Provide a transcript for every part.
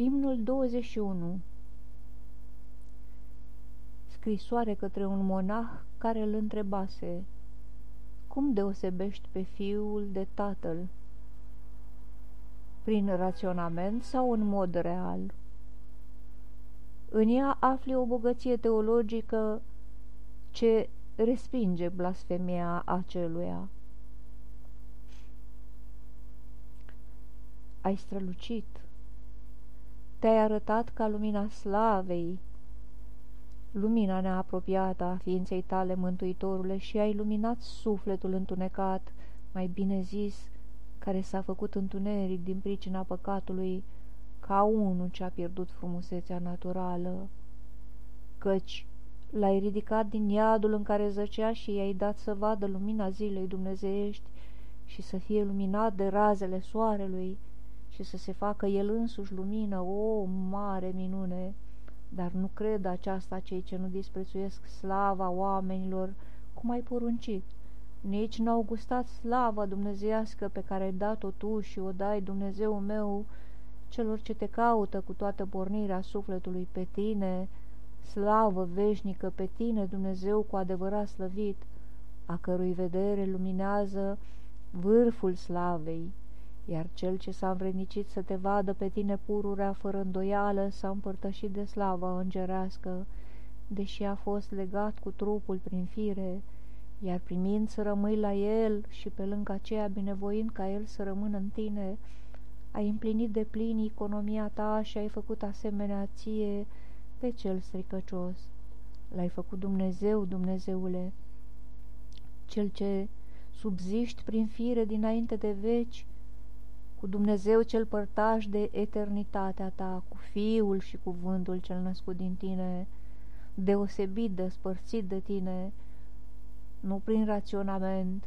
Imnul 21 Scrisoare către un monah care îl întrebase Cum deosebești pe fiul de tatăl? Prin raționament sau în mod real? În ea afli o bogăție teologică ce respinge blasfemia aceluia. Ai strălucit, te-ai arătat ca lumina slavei, lumina neapropiată a ființei tale, Mântuitorule, și ai luminat sufletul întunecat, mai bine zis, care s-a făcut întuneric din pricina păcatului, ca unul ce a pierdut frumusețea naturală, căci l-ai ridicat din iadul în care zăcea și i-ai dat să vadă lumina zilei dumnezeiești și să fie luminat de razele soarelui și să se facă el însuși lumină, o mare minune! Dar nu cred aceasta cei ce nu disprețuiesc slava oamenilor, cum ai poruncit. Nici n-au gustat slava dumnezeiască pe care ai dat-o tu și o dai, Dumnezeu meu, celor ce te caută cu toată pornirea sufletului pe tine, slavă veșnică pe tine, Dumnezeu cu adevărat slăvit, a cărui vedere luminează vârful slavei, iar cel ce s-a învrednicit să te vadă pe tine pururea fără îndoială s-a împărtășit de slava îngerească, deși a fost legat cu trupul prin fire, iar primind să rămâi la el și pe lângă aceea binevoind ca el să rămână în tine, ai împlinit de plin economia ta și ai făcut asemenea ție pe cel stricăcios. L-ai făcut Dumnezeu, Dumnezeule, cel ce subziști prin fire dinainte de veci, cu Dumnezeu cel părtaș de eternitatea ta, cu Fiul și cuvântul cel născut din tine, deosebit, despărțit de tine, nu prin raționament,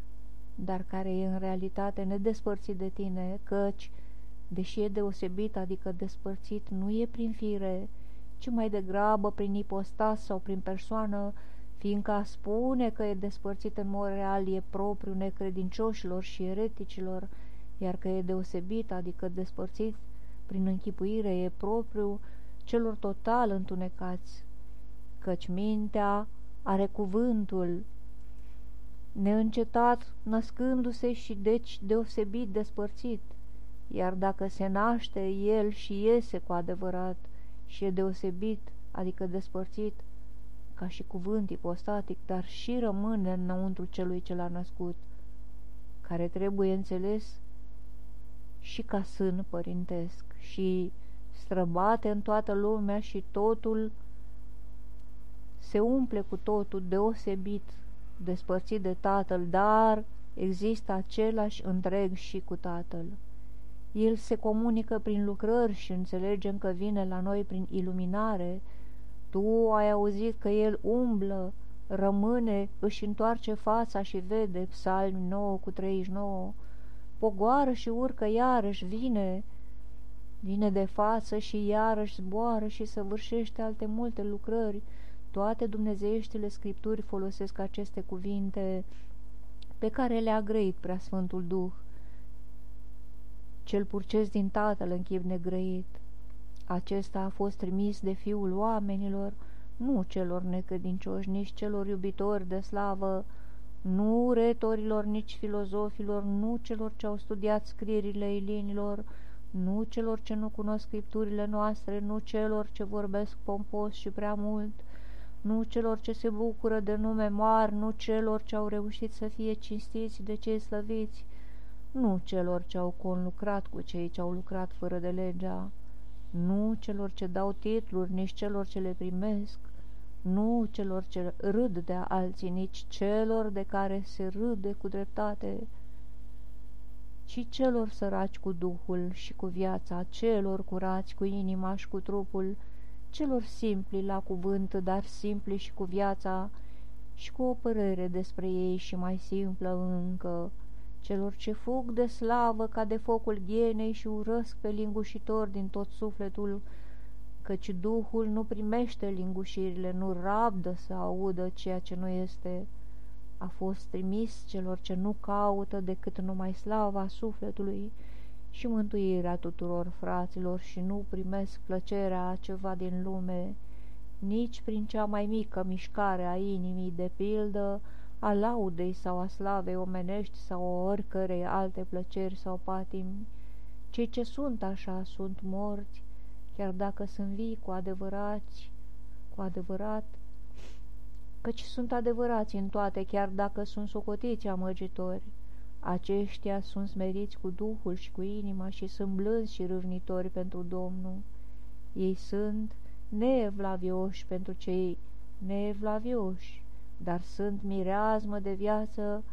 dar care e în realitate nedespărțit de tine, căci, deși e deosebit, adică despărțit, nu e prin fire, ci mai degrabă prin ipostas sau prin persoană, fiindcă a spune că e despărțit în mod real e propriu necredincioșilor și ereticilor, iar că e deosebit, adică despărțit prin închipuire, e propriu celor total întunecați, căci mintea are cuvântul neîncetat, născându-se și deci deosebit despărțit, iar dacă se naște el și iese cu adevărat și e deosebit, adică despărțit, ca și cuvânt ipostatic, dar și rămâne înăuntru celui ce l-a născut, care trebuie înțeles și ca sân părintesc și străbate în toată lumea și totul se umple cu totul deosebit, despărțit de tatăl, dar există același întreg și cu tatăl. El se comunică prin lucrări și înțelegem că vine la noi prin iluminare. Tu ai auzit că el umblă, rămâne, își întoarce fața și vede, psalmi 9 cu 39, pogoară și urcă iarăși, vine, vine de față și iarăși zboară și săvârșește alte multe lucrări. Toate dumnezeieștile scripturi folosesc aceste cuvinte pe care le-a grăit Preasfântul Duh, cel purces din Tatăl în chip negrăit. Acesta a fost trimis de Fiul oamenilor, nu celor necredincioși, nici celor iubitori de slavă, nu retorilor, nici filozofilor, nu celor ce au studiat scrierile elinilor, nu celor ce nu cunosc scripturile noastre, nu celor ce vorbesc pompos și prea mult, nu celor ce se bucură de nume mari, nu celor ce au reușit să fie cinstiți de cei slăviți, nu celor ce au conlucrat cu cei ce au lucrat fără de legea, nu celor ce dau titluri, nici celor ce le primesc, nu celor ce râd de alții, nici celor de care se râde cu dreptate, ci celor săraci cu duhul și cu viața, celor curați cu inima și cu trupul, celor simpli la cuvânt, dar simpli și cu viața, și cu o părere despre ei și mai simplă încă, celor ce fug de slavă ca de focul ghienei și urăsc pe lingușitor din tot sufletul, căci Duhul nu primește lingușirile, nu rabdă să audă ceea ce nu este. A fost trimis celor ce nu caută decât numai slava sufletului și mântuirea tuturor fraților și nu primesc plăcerea a ceva din lume, nici prin cea mai mică mișcare a inimii, de pildă, a laudei sau a slavei omenești sau oricărei alte plăceri sau patimi. Cei ce sunt așa sunt morți, chiar dacă sunt vii cu adevărați, cu adevărat, căci sunt adevărați în toate, chiar dacă sunt socotiți amăgitori. Aceștia sunt smeriți cu Duhul și cu inima și sunt blânzi și râvnitori pentru Domnul. Ei sunt neevlavioși pentru cei neevlavioși, dar sunt mireazmă de viață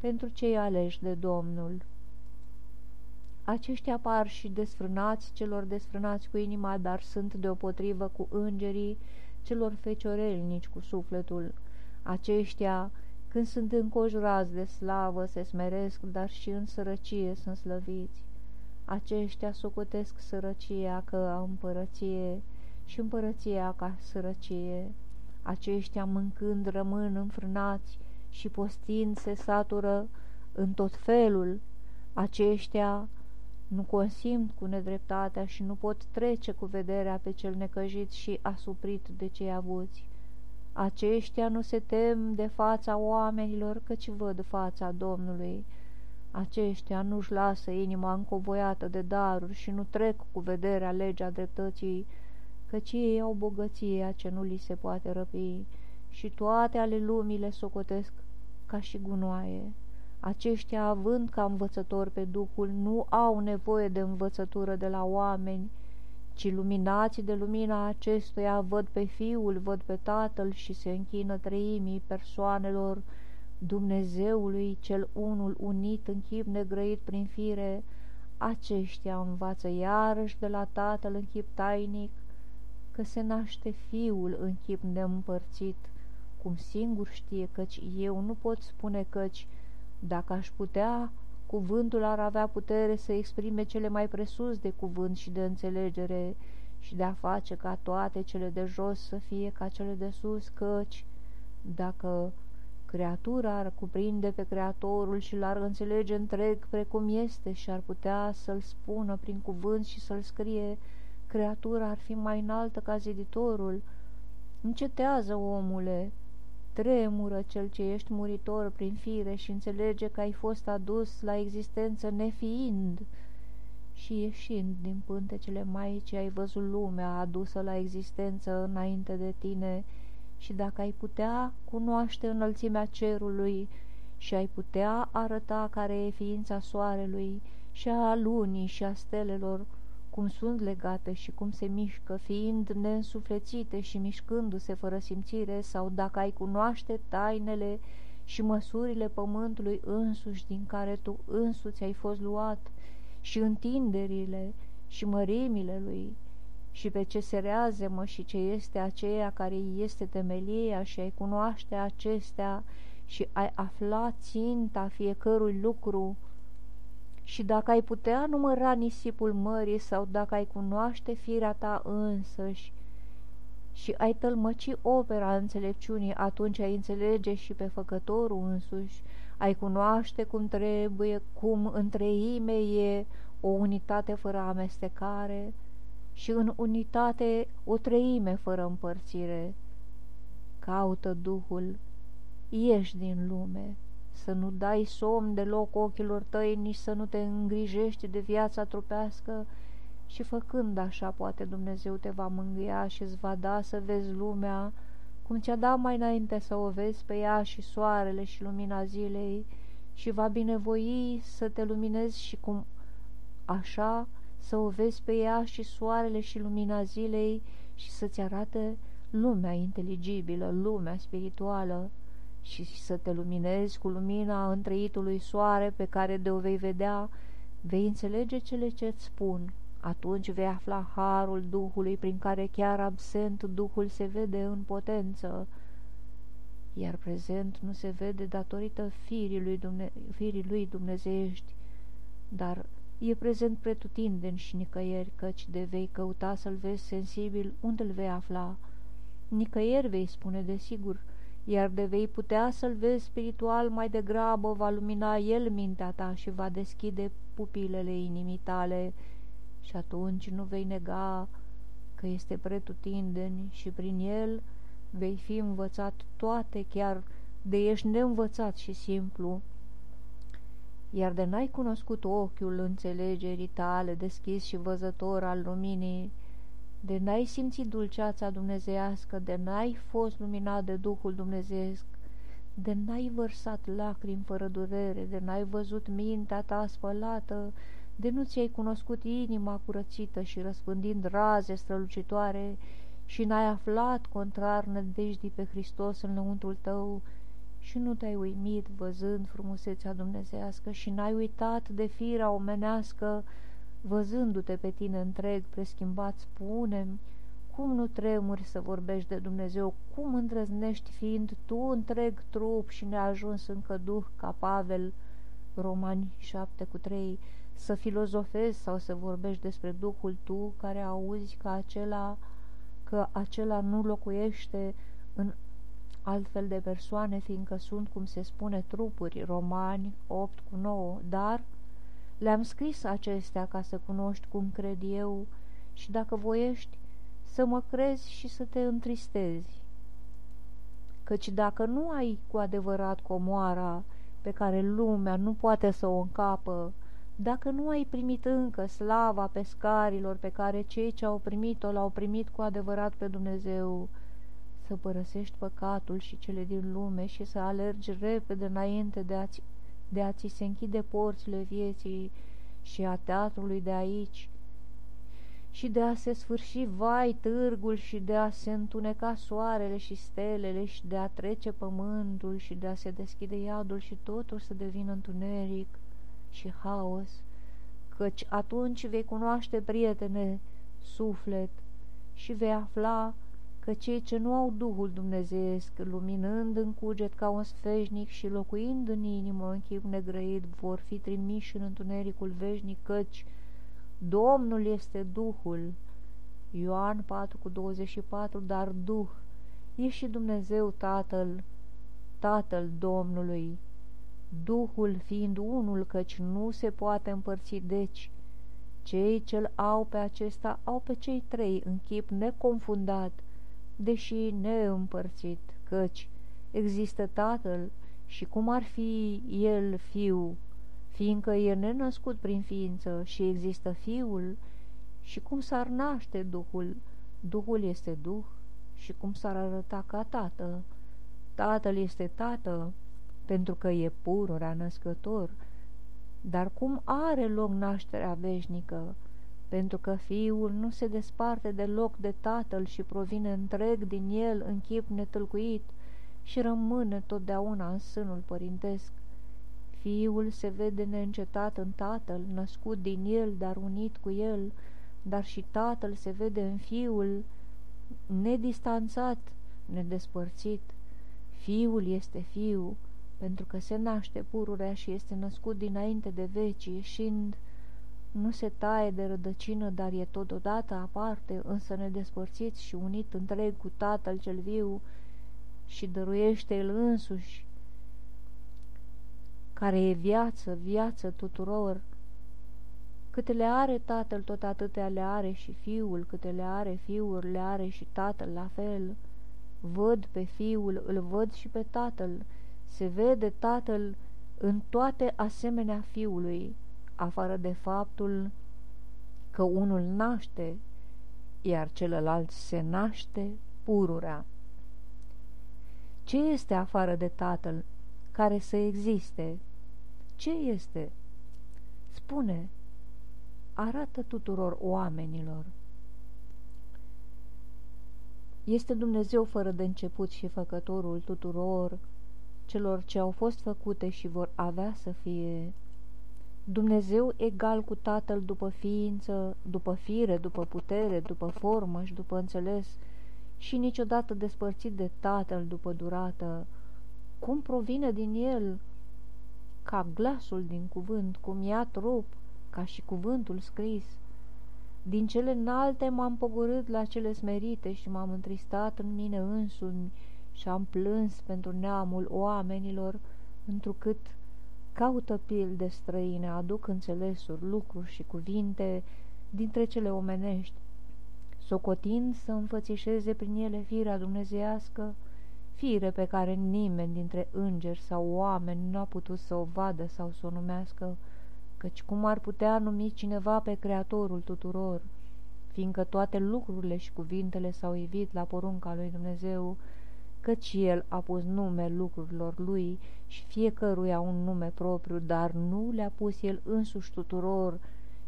pentru cei aleși de Domnul. Aceștia par și desfrânați celor desfrânați cu inima, dar sunt deopotrivă cu îngerii celor feciorelnici cu sufletul. Aceștia, când sunt înconjurați de slavă, se smeresc, dar și în sărăcie sunt slăviți. Aceștia socotesc sărăcia ca împărăție și împărăția ca sărăcie. Aceștia mâncând rămân înfrânați și postind se satură în tot felul. Aceștia nu consimt cu nedreptatea și nu pot trece cu vederea pe cel necăjit și asuprit de cei avuți. Aceștia nu se tem de fața oamenilor, căci văd fața Domnului. Aceștia nu-și lasă inima încovoiată de daruri și nu trec cu vederea legea dreptății, căci ei au bogăția ce nu li se poate răpi și toate ale lumii le socotesc ca și gunoaie. Aceștia, având ca învățător pe Duhul, nu au nevoie de învățătură de la oameni, ci luminați de lumina acestuia văd pe Fiul, văd pe Tatăl și se închină treimii persoanelor Dumnezeului cel unul unit în chip negrăit prin fire, aceștia învață iarăși de la Tatăl în chip tainic că se naște Fiul în chip neîmpărțit, cum singur știe, căci eu nu pot spune căci, dacă aș putea, cuvântul ar avea putere să exprime cele mai presus de cuvânt și de înțelegere și de a face ca toate cele de jos să fie ca cele de sus, căci, dacă creatura ar cuprinde pe Creatorul și l-ar înțelege întreg precum este și ar putea să-l spună prin cuvânt și să-l scrie, creatura ar fi mai înaltă ca ziditorul. Încetează, omule, Tremură cel ce ești muritor prin fire și înțelege că ai fost adus la existență nefiind și ieșind din pântecele Maicii ai văzut lumea adusă la existență înainte de tine și dacă ai putea cunoaște înălțimea cerului și ai putea arăta care e ființa soarelui și a lunii și a stelelor, cum sunt legate și cum se mișcă, fiind neînsuflețite și mișcându-se fără simțire, sau dacă ai cunoaște tainele și măsurile pământului însuși din care tu însuți ai fost luat, și întinderile și mărimile lui, și pe ce se reazemă și ce este aceea care este temelia și ai cunoaște acestea și ai afla ținta fiecărui lucru, și dacă ai putea număra nisipul mării sau dacă ai cunoaște firea ta însăși și ai tălmăci opera înțelepciunii, atunci ai înțelege și pe făcătorul însuși, ai cunoaște cum trebuie, cum întreime e o unitate fără amestecare și în unitate o treime fără împărțire. Caută Duhul, ieși din lume să nu dai somn deloc ochilor tăi, nici să nu te îngrijești de viața trupească. Și făcând așa, poate Dumnezeu te va mângâia și îți va da să vezi lumea cum ți-a dat mai înainte să o vezi pe ea și soarele și lumina zilei. Și va binevoi să te luminezi și cum așa să o vezi pe ea și soarele și lumina zilei și să-ți arate lumea inteligibilă, lumea spirituală, și să te luminezi cu lumina întreitului soare pe care de-o vei vedea, vei înțelege cele ce-ți spun. Atunci vei afla harul Duhului prin care chiar absent Duhul se vede în potență, iar prezent nu se vede datorită firii lui, Dumne firii lui dumnezeiești, dar e prezent pretutindeni și nicăieri, căci de vei căuta să-l vezi sensibil, unde-l vei afla? Nicăieri vei spune, desigur, iar de vei putea să-l vezi spiritual mai degrabă, va lumina el mintea ta și va deschide pupilele inimii tale. Și atunci nu vei nega că este pretutindeni și prin el vei fi învățat toate, chiar de ești neînvățat și simplu, iar de n-ai cunoscut ochiul înțelegerii tale deschis și văzător al luminii, de n-ai simțit dulceața dumnezeiască, de n-ai fost luminat de Duhul Dumnezeesc, de n-ai vărsat lacrimi fără durere, de n-ai văzut mintea ta spălată, de nu ți-ai cunoscut inima curățită și răspândind raze strălucitoare și n-ai aflat contrar nădejdii pe Hristos în lăuntul tău și nu te-ai uimit văzând frumusețea dumnezească și n-ai uitat de firea omenească văzându-te pe tine întreg preschimbat, spune cum nu tremuri să vorbești de Dumnezeu, cum îndrăznești fiind tu întreg trup și neajuns încă duh ca Pavel, Romani 7 cu 3, să filozofezi sau să vorbești despre Duhul tu care auzi că acela, că acela nu locuiește în altfel de persoane, fiindcă sunt, cum se spune, trupuri, romani 8 cu 9, dar le-am scris acestea ca să cunoști cum cred eu și dacă voiești să mă crezi și să te întristezi. Căci dacă nu ai cu adevărat comoara pe care lumea nu poate să o încapă, dacă nu ai primit încă slava pescarilor pe care cei ce au primit-o l-au primit cu adevărat pe Dumnezeu, să părăsești păcatul și cele din lume și să alergi repede înainte de a-ți de a ți se închide porțile vieții și a teatrului de aici, și de a se sfârși vai târgul și de a se întuneca soarele și stelele și de a trece pământul și de a se deschide iadul și totul să devină întuneric și haos, căci atunci vei cunoaște, prietene, suflet și vei afla că cei ce nu au Duhul Dumnezeesc, luminând în cuget ca un sfeșnic și locuind în inimă în chip negrăit, vor fi trimiși în întunericul veșnic, căci Domnul este Duhul. Ioan 4 cu 24, dar Duh e și Dumnezeu Tatăl, Tatăl Domnului, Duhul fiind unul, căci nu se poate împărți, deci cei ce-l au pe acesta au pe cei trei în chip neconfundat, deși neîmpărțit, căci există Tatăl și cum ar fi El Fiu, fiindcă e nenăscut prin ființă și există Fiul, și cum s-ar naște Duhul, Duhul este Duh, și cum s-ar arăta ca Tată, Tatăl este Tată, pentru că e pururea născător, dar cum are loc nașterea veșnică, pentru că fiul nu se desparte deloc de tatăl și provine întreg din el în chip netâlcuit și rămâne totdeauna în sânul părintesc. Fiul se vede neîncetat în tatăl, născut din el, dar unit cu el, dar și tatăl se vede în fiul, nedistanțat, nedespărțit. Fiul este fiu, pentru că se naște pururea și este născut dinainte de veci, ieșind nu se taie de rădăcină, dar e totodată aparte, însă nedespărțit și unit întreg cu Tatăl cel viu și dăruiește El însuși, care e viață, viață tuturor. Câte le are Tatăl, tot atâtea le are și Fiul, câte le are Fiul, le are și Tatăl la fel. Văd pe Fiul, îl văd și pe Tatăl, se vede Tatăl în toate asemenea Fiului, afară de faptul că unul naște, iar celălalt se naște pururea. Ce este afară de Tatăl care să existe? Ce este? Spune, arată tuturor oamenilor. Este Dumnezeu fără de început și făcătorul tuturor celor ce au fost făcute și vor avea să fie Dumnezeu egal cu Tatăl după ființă, după fire, după putere, după formă și după înțeles, și niciodată despărțit de Tatăl după durată, cum provine din El, ca glasul din cuvânt, cum ia trup, ca și cuvântul scris. Din cele înalte m-am pogorât la cele smerite și m-am întristat în mine însumi și am plâns pentru neamul oamenilor, întrucât caută pilde străine, aduc înțelesuri, lucruri și cuvinte dintre cele omenești, socotind să înfățișeze prin ele firea dumnezeiască, fire pe care nimeni dintre îngeri sau oameni nu a putut să o vadă sau să o numească, căci cum ar putea numi cineva pe Creatorul tuturor, fiindcă toate lucrurile și cuvintele s-au evit la porunca lui Dumnezeu, căci El a pus nume lucrurilor Lui și fiecăruia un nume propriu, dar nu le-a pus El însuși tuturor.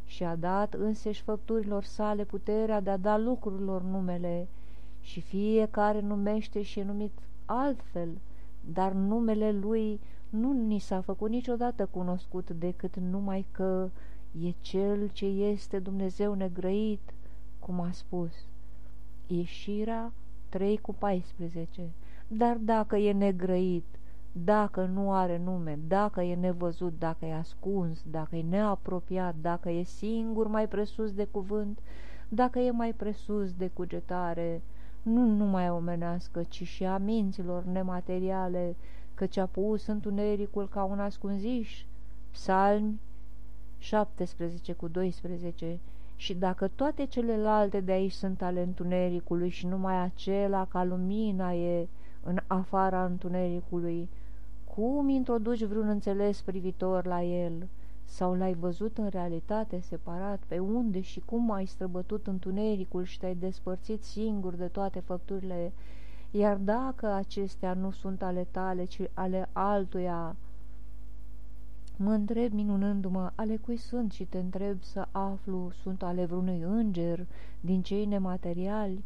Și a dat înseși făpturilor sale puterea de a da lucrurilor numele. Și fiecare numește și e numit altfel, dar numele Lui nu ni s-a făcut niciodată cunoscut decât numai că e Cel ce este Dumnezeu negrăit, cum a spus. Ieșirea 3 cu 14 Dar dacă e negrăit, dacă nu are nume, dacă e nevăzut, dacă e ascuns, dacă e neapropiat, dacă e singur mai presus de cuvânt, dacă e mai presus de cugetare, nu numai omenească, ci și a minților nemateriale, căci a pus întunericul ca un ascunziș. Psalmi 17 cu 12 și dacă toate celelalte de aici sunt ale întunericului și numai acela ca lumina e în afara întunericului, cum introduci vreun înțeles privitor la el? Sau l-ai văzut în realitate separat? Pe unde și cum ai străbătut întunericul și te-ai despărțit singur de toate făpturile? Iar dacă acestea nu sunt ale tale, ci ale altuia, Mă întreb minunându-mă ale cui sunt și te întreb să aflu sunt ale vreunui înger din cei nemateriali,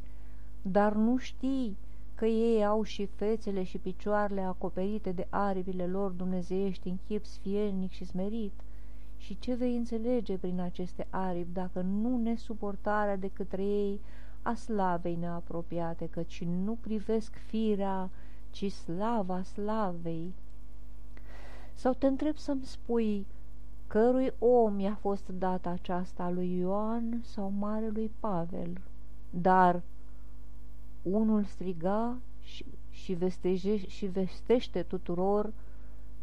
dar nu știi că ei au și fețele și picioarele acoperite de aripile lor dumnezeiești în chip sfielnic și smerit. Și ce vei înțelege prin aceste aripi dacă nu nesuportarea de către ei a slavei neapropiate, căci nu privesc firea, ci slava slavei? Sau te întreb să-mi spui cărui om i-a fost dată aceasta lui Ioan sau marelui Pavel? Dar unul striga și, și, vesteje, și vestește tuturor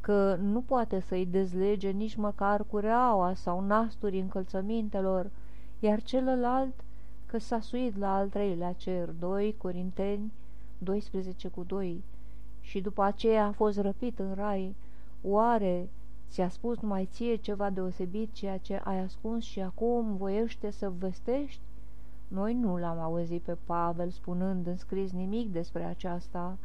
că nu poate să-i dezlege nici măcar cureaua sau nasturi încălțămintelor, iar celălalt că s-a suit la al treilea cer, 2 Corinteni 12 cu 2, și după aceea a fost răpit în rai, oare ți-a spus numai ție ceva deosebit ceea ce ai ascuns și acum voiește să vestești? Noi nu l-am auzit pe Pavel spunând în scris nimic despre aceasta,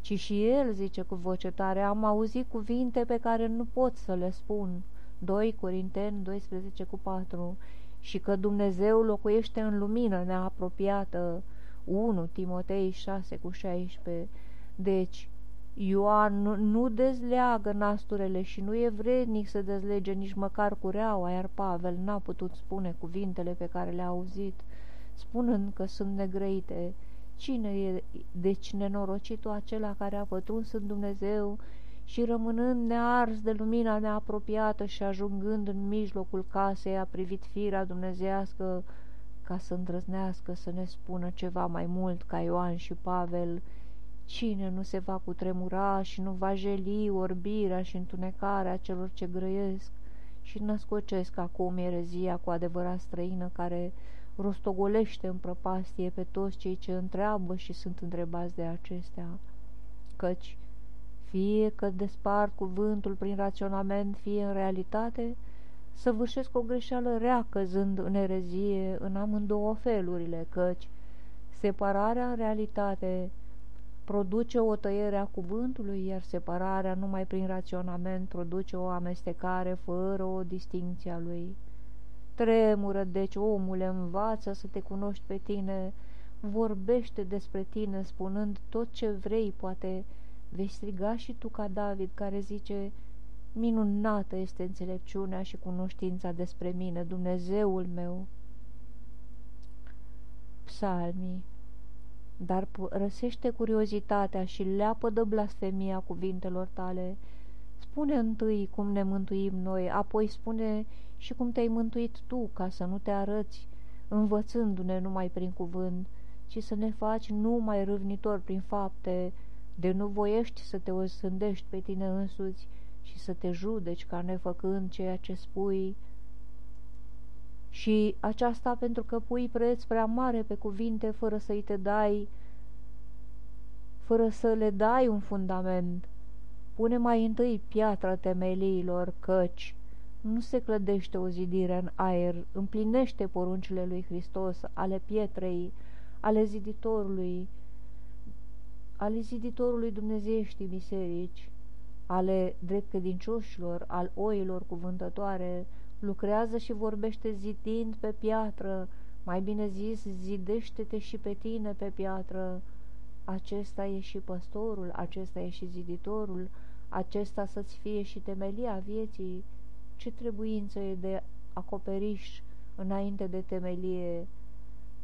ci și el zice cu voce tare, am auzit cuvinte pe care nu pot să le spun. 2 Corinteni 12 cu 4 și că Dumnezeu locuiește în lumină neapropiată. 1 Timotei 6 cu 16 Deci, Ioan nu, nu dezleagă nasturele și nu e vrednic să dezlege nici măcar cureaua, iar Pavel n-a putut spune cuvintele pe care le-a auzit spunând că sunt negrăite. Cine e deci nenorocitul acela care a pătruns în Dumnezeu și rămânând nears de lumina neapropiată și ajungând în mijlocul casei a privit firea dumnezească ca să îndrăznească să ne spună ceva mai mult ca Ioan și Pavel, Cine nu se va cutremura și nu va jeli orbirea și întunecarea celor ce grăiesc și născocesc acum erezia cu adevărat străină care rostogolește în prăpastie pe toți cei ce întreabă și sunt întrebați de acestea, căci fie că despart cuvântul prin raționament, fie în realitate, săvârșesc o greșeală rea căzând în erezie în amândouă felurile, căci separarea în realitate produce o tăiere a cuvântului, iar separarea numai prin raționament produce o amestecare fără o distinție a lui. Tremură, deci, omule, învață să te cunoști pe tine, vorbește despre tine, spunând tot ce vrei, poate vei striga și tu ca David, care zice, minunată este înțelepciunea și cunoștința despre mine, Dumnezeul meu. Psalmii dar răsește curiozitatea și leapă de blasfemia cuvintelor tale. Spune întâi cum ne mântuim noi, apoi spune și cum te-ai mântuit tu, ca să nu te arăți, învățându-ne numai prin cuvânt, ci să ne faci numai râvnitor prin fapte, de nu voiești să te osândești pe tine însuți și să te judeci ca nefăcând ceea ce spui, și aceasta pentru că pui preț prea mare pe cuvinte fără să-i te dai, fără să le dai un fundament. Pune mai întâi piatra temeliilor, căci nu se clădește o zidire în aer, împlinește poruncile lui Hristos, ale pietrei, ale ziditorului, ale ziditorului dumnezeieștii biserici, ale drept credincioșilor, al oilor cuvântătoare, lucrează și vorbește zidind pe piatră, mai bine zis, zidește-te și pe tine pe piatră. Acesta e și păstorul, acesta e și ziditorul, acesta să-ți fie și temelia vieții. Ce trebuință e de acoperiș înainte de temelie?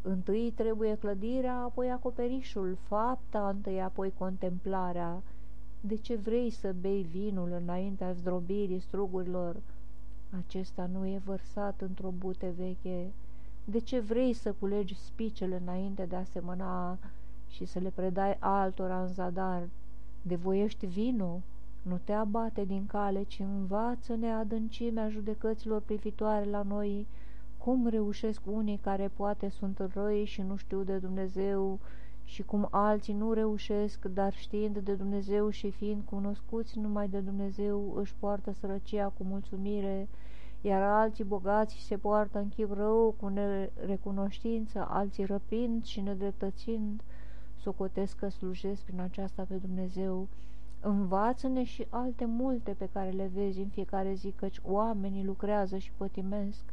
Întâi trebuie clădirea, apoi acoperișul, fapta întâi, apoi contemplarea. De ce vrei să bei vinul înaintea zdrobirii strugurilor? Acesta nu e vărsat într-o bute veche. De ce vrei să culegi spicele înainte de a semăna și să le predai altora în zadar? De voiești vinul? Nu te abate din cale, ci învață-ne adâncimea judecăților privitoare la noi, cum reușesc unii care poate sunt răi și nu știu de Dumnezeu și cum alții nu reușesc, dar știind de Dumnezeu și fiind cunoscuți numai de Dumnezeu, își poartă sărăcia cu mulțumire, iar alții bogați se poartă în chip rău cu nerecunoștință, alții răpind și nedreptățind, socotesc că slujesc prin aceasta pe Dumnezeu. Învață-ne și alte multe pe care le vezi în fiecare zi, căci oamenii lucrează și pătimesc,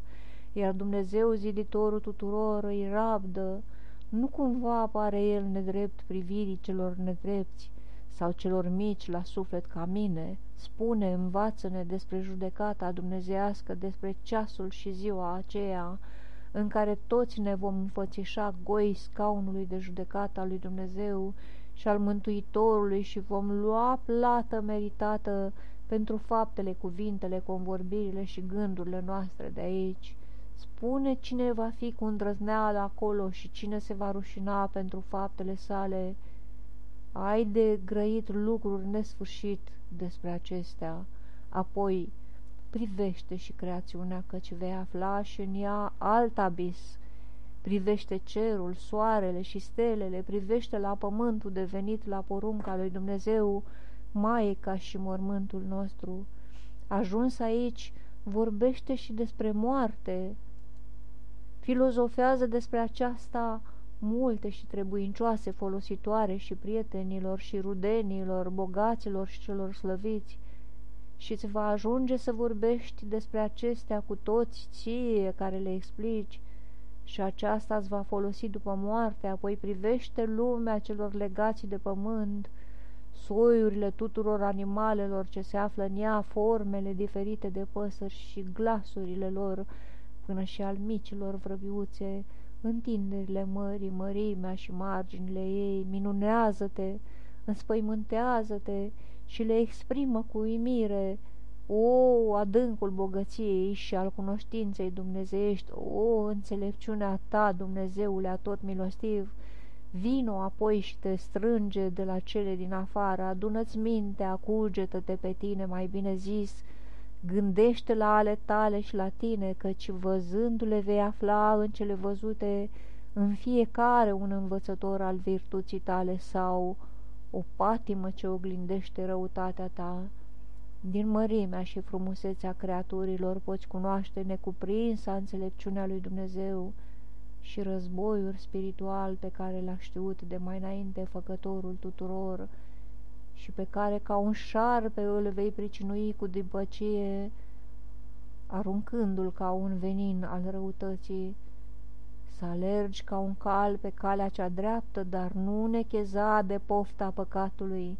iar Dumnezeu, ziditorul tuturor, îi rabdă. Nu cumva apare El nedrept privirii celor nedrepți sau celor mici la suflet ca mine. Spune, învață-ne despre judecata dumnezească, despre ceasul și ziua aceea, în care toți ne vom înfățișa goi scaunului de judecată al lui Dumnezeu și al Mântuitorului și vom lua plată meritată pentru faptele, cuvintele, convorbirile și gândurile noastre de aici. Spune cine va fi cu îndrăzneală acolo și cine se va rușina pentru faptele sale. Ai de grăit lucruri nesfârșit despre acestea. Apoi privește și creațiunea, căci vei afla și în ea alt abis. Privește cerul, soarele și stelele, privește la pământul devenit la porunca lui Dumnezeu, Maica și mormântul nostru. Ajuns aici, vorbește și despre moarte. Filozofează despre aceasta multe și trebuincioase folositoare și prietenilor și rudenilor, bogaților și celor slăviți, și îți va ajunge să vorbești despre acestea cu toți ție care le explici, și aceasta îți va folosi după moarte, apoi privește lumea celor legați de pământ, soiurile tuturor animalelor ce se află în ea, formele diferite de păsări și glasurile lor, până și al micilor vrăbiuțe, întinderile mării, mărimea și marginile ei, minunează-te, înspăimântează-te și le exprimă cu uimire, o, adâncul bogăției și al cunoștinței dumnezeiești, o, înțelepciunea ta, Dumnezeule atot milostiv, vino apoi și te strânge de la cele din afară, adună-ți mintea, cugetă-te pe tine, mai bine zis, Gândește la ale tale și la tine, căci văzându-le vei afla în cele văzute în fiecare un învățător al virtuții tale sau o patimă ce oglindește răutatea ta. Din mărimea și frumusețea creaturilor poți cunoaște necuprinsa înțelepciunea lui Dumnezeu și războiul spiritual pe care l-a știut de mai înainte făcătorul tuturor, și pe care ca un șarpe îl vei pricinui cu dibăcie, aruncându-l ca un venin al răutății, să alergi ca un cal pe calea cea dreaptă, dar nu necheza de pofta păcatului,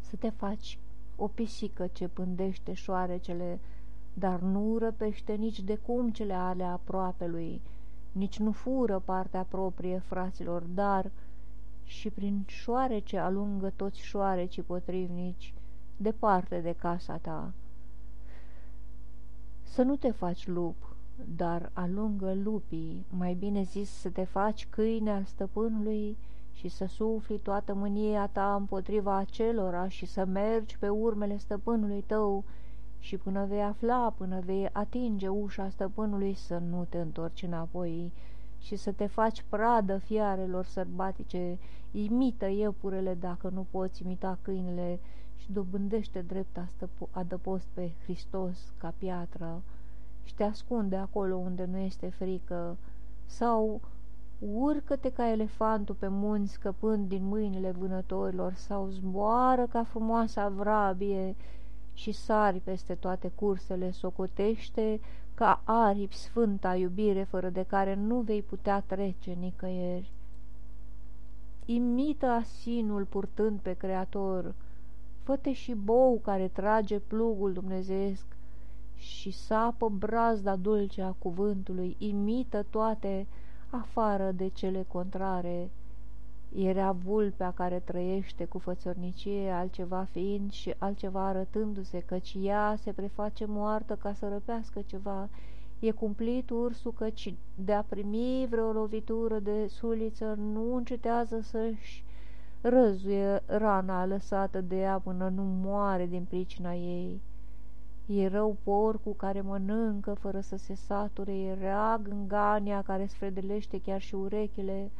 să te faci o pisică ce pândește șoarecele, dar nu răpește nici de cum cele ale aproapelui, nici nu fură partea proprie fraților, dar și prin șoarece alungă toți șoarecii potrivnici, departe de casa ta. Să nu te faci lup, dar alungă lupii, mai bine zis să te faci câine al stăpânului și să sufli toată mânia ta împotriva acelora și să mergi pe urmele stăpânului tău și până vei afla, până vei atinge ușa stăpânului să nu te întorci înapoi și să te faci pradă fiarelor sărbatice, imită iepurele dacă nu poți imita câinele și dobândește drepta adăpost pe Hristos ca piatră și te ascunde acolo unde nu este frică. Sau urcă-te ca elefantul pe munți scăpând din mâinile vânătorilor sau zboară ca frumoasa vrabie și sari peste toate cursele, socotește ca aripi sfânta iubire fără de care nu vei putea trece nicăieri. Imită asinul purtând pe Creator, fă și bou care trage plugul dumnezeesc și sapă brazda dulce a cuvântului, imită toate afară de cele contrare, era vulpea care trăiește cu fățărnicie, altceva fiind și altceva arătându-se, căci ea se preface moartă ca să răpească ceva. E cumplit ursul căci de a primi vreo lovitură de suliță nu încetează să-și răzuie rana lăsată de ea până nu moare din pricina ei. E rău porcul care mănâncă fără să se sature, e rea gângania care sfredelește chiar și urechile,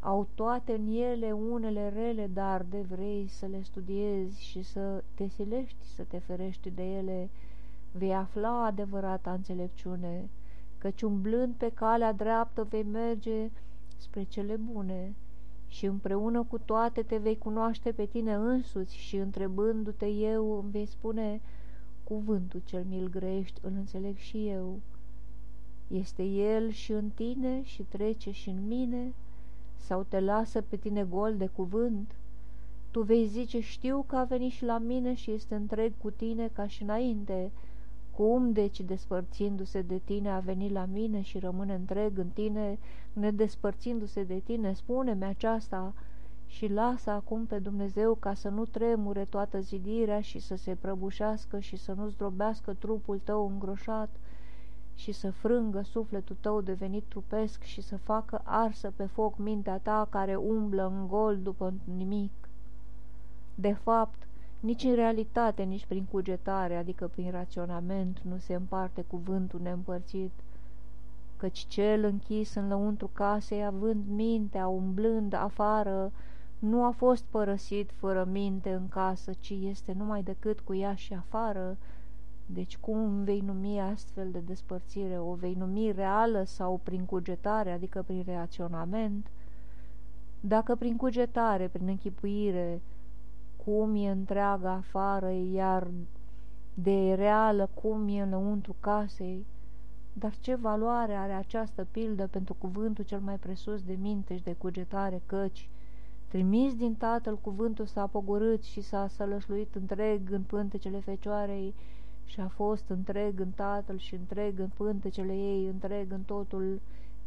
au toate în ele unele rele, dar de vrei să le studiezi și să te silești să te ferești de ele, vei afla adevărata înțelepciune, căci umblând pe calea dreaptă vei merge spre cele bune și împreună cu toate te vei cunoaște pe tine însuți și întrebându-te eu îmi vei spune cuvântul cel mi-l grești, îl înțeleg și eu. Este el și în tine și trece și în mine, sau te lasă pe tine gol de cuvânt, tu vei zice, știu că a venit și la mine și este întreg cu tine ca și înainte. Cum, deci, despărțindu-se de tine, a venit la mine și rămâne întreg în tine, nedespărțindu-se de tine, spune-mi aceasta și lasă acum pe Dumnezeu ca să nu tremure toată zidirea și să se prăbușească și să nu zdrobească trupul tău îngroșat, și să frângă sufletul tău devenit trupesc și să facă arsă pe foc mintea ta care umblă în gol după nimic. De fapt, nici în realitate, nici prin cugetare, adică prin raționament, nu se împarte cuvântul neîmpărțit, căci cel închis în lăuntru casei, având mintea, umblând afară, nu a fost părăsit fără minte în casă, ci este numai decât cu ea și afară, deci cum vei numi astfel de despărțire? O vei numi reală sau prin cugetare, adică prin reacționament? Dacă prin cugetare, prin închipuire, cum e întreaga afară, iar de reală cum e înăuntru casei, dar ce valoare are această pildă pentru cuvântul cel mai presus de minte și de cugetare, căci, trimis din tatăl, cuvântul s-a pogorât și s-a sălășluit întreg în pântecele fecioarei și a fost întreg în tatăl și întreg în pântecele ei, întreg în totul,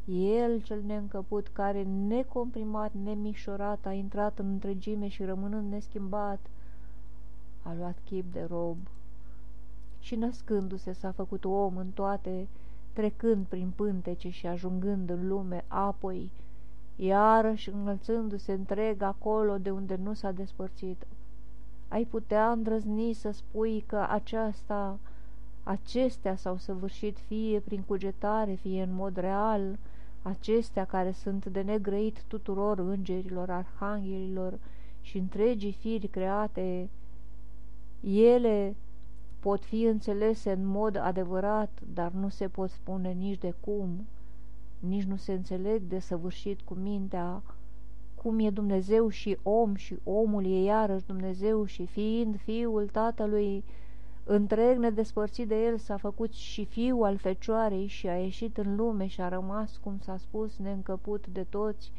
el cel neîncăput, care, necomprimat, nemișorat, a intrat în întregime și rămânând neschimbat, a luat chip de rob. Și născându-se s-a făcut om în toate, trecând prin pântece și ajungând în lume, apoi, iarăși înălțându-se întreg acolo de unde nu s-a despărțit, ai putea îndrăzni să spui că aceasta, acestea s-au săvârșit fie prin cugetare, fie în mod real, acestea care sunt de negrăit tuturor îngerilor, arhanghelilor și întregii firi create, ele pot fi înțelese în mod adevărat, dar nu se pot spune nici de cum, nici nu se înțeleg de săvârșit cu mintea, cum e Dumnezeu și om și omul e iarăși Dumnezeu și fiind fiul tatălui întreg nedespărțit de el s-a făcut și fiul al fecioarei și a ieșit în lume și a rămas, cum s-a spus, neîncăput de toți,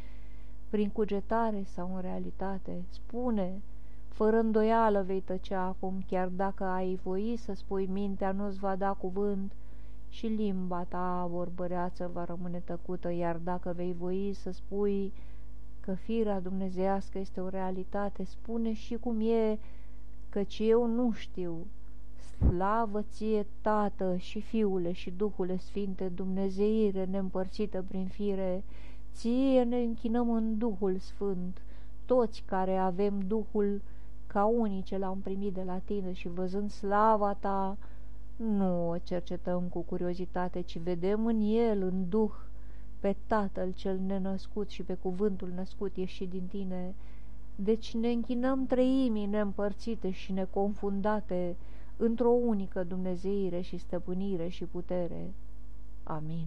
prin cugetare sau în realitate. Spune, fără îndoială vei tăcea acum, chiar dacă ai voi să spui mintea nu-ți va da cuvânt și limba ta vorbăreață va rămâne tăcută, iar dacă vei voi să spui că firea dumnezească este o realitate, spune și cum e, căci eu nu știu. Slavă ție, Tată și Fiule și Duhule Sfinte, Dumnezeire neîmpărțită prin fire, ție ne închinăm în Duhul Sfânt, toți care avem Duhul ca unii ce l-am primit de la tine și văzând slava ta, nu o cercetăm cu curiozitate, ci vedem în el, în Duh, pe Tatăl cel nenăscut și pe cuvântul născut ieșit din tine. Deci ne închinăm treimii neîmpărțite și neconfundate într-o unică dumnezeire și stăpânire și putere. Amin.